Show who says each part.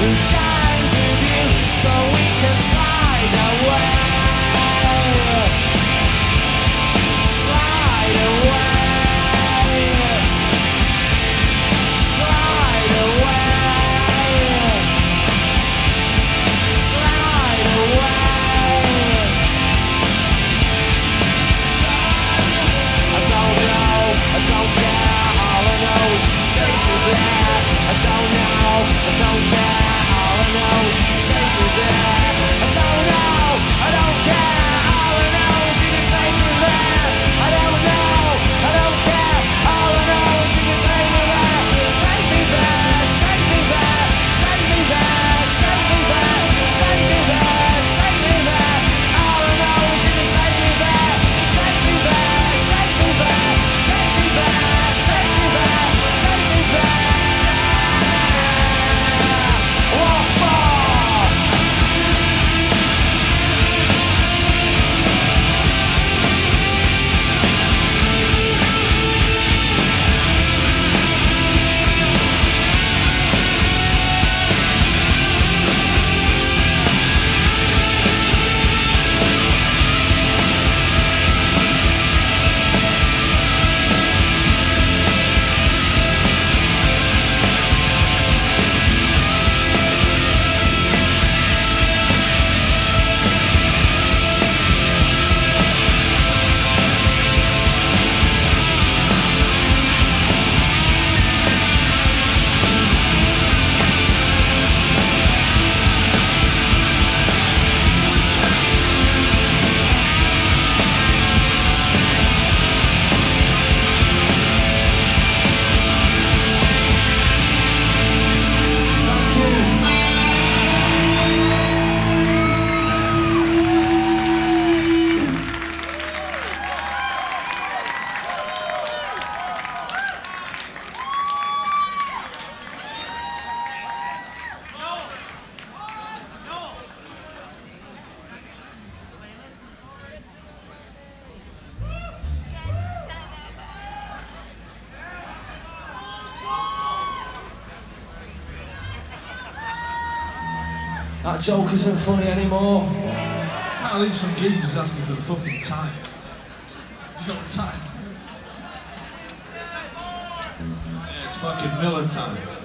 Speaker 1: We shine. That joke isn't funny anymore.
Speaker 2: Can't believe some geezers asking for the fucking time. You got the time? Yeah, it's fucking Miller time.